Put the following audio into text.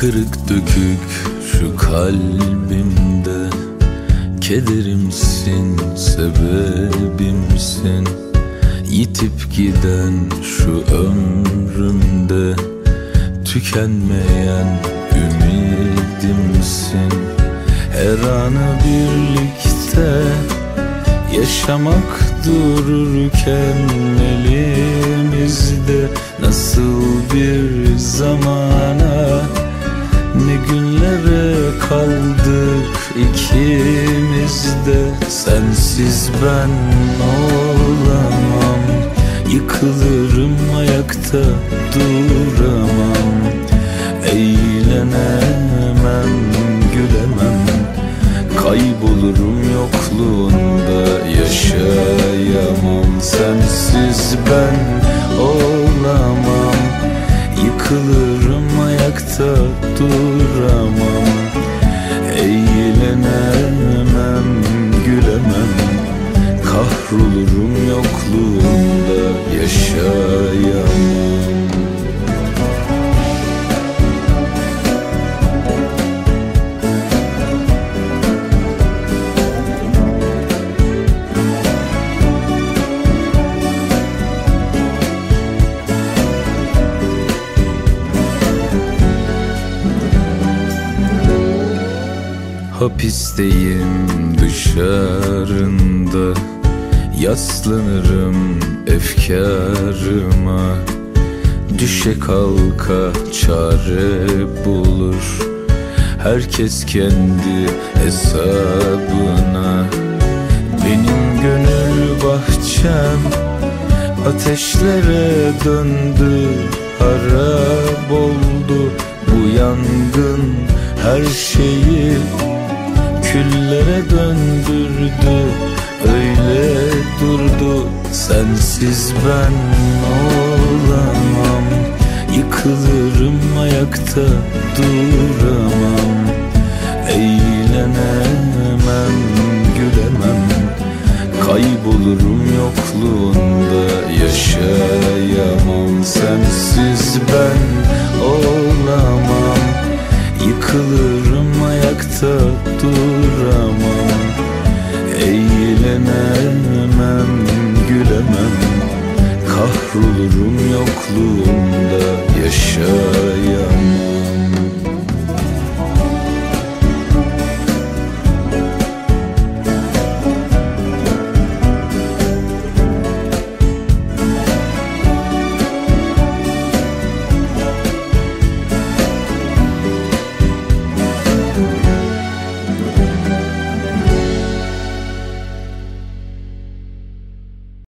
Kırık dökük şu kalbimde. Kederimsin, sebebimsin. Yitip giden şu ömrümde. Tükenmeyen ümidimsin. Her anı birlikte Yaşamak dururken elimizde Nasıl bir günlere kaldık ikimiz de Sensiz ben olamam. Yıkılırım ayakta duramam. Eğlenemem, gülemem. Kaybolurum yokluğunda yaşayamam. Sensiz ben olamam. Yıkılırım ayakta duramam Eğlenemem, gülemem. Kahrolurum yokluğunda Hapisteyim dışarında Yaslanırım efkarıma. Düşe kalka çare bulur Herkes kendi hesabına. Benim gönül bahçem Ateşlere döndü Harap oldu. Bu yangın Her şeyi küllere döndürdü Öyle durdu sensiz ben olamam. Yıkılırım ayakta duramam Eğlenemem, gülemem. Kaybolurum yokluğunda yaşayamam Sensiz ben olamam. Yıkılırım ayakta duramam Eğlenemem, gülemem. Kahrolurum yokluğunda yaşayamam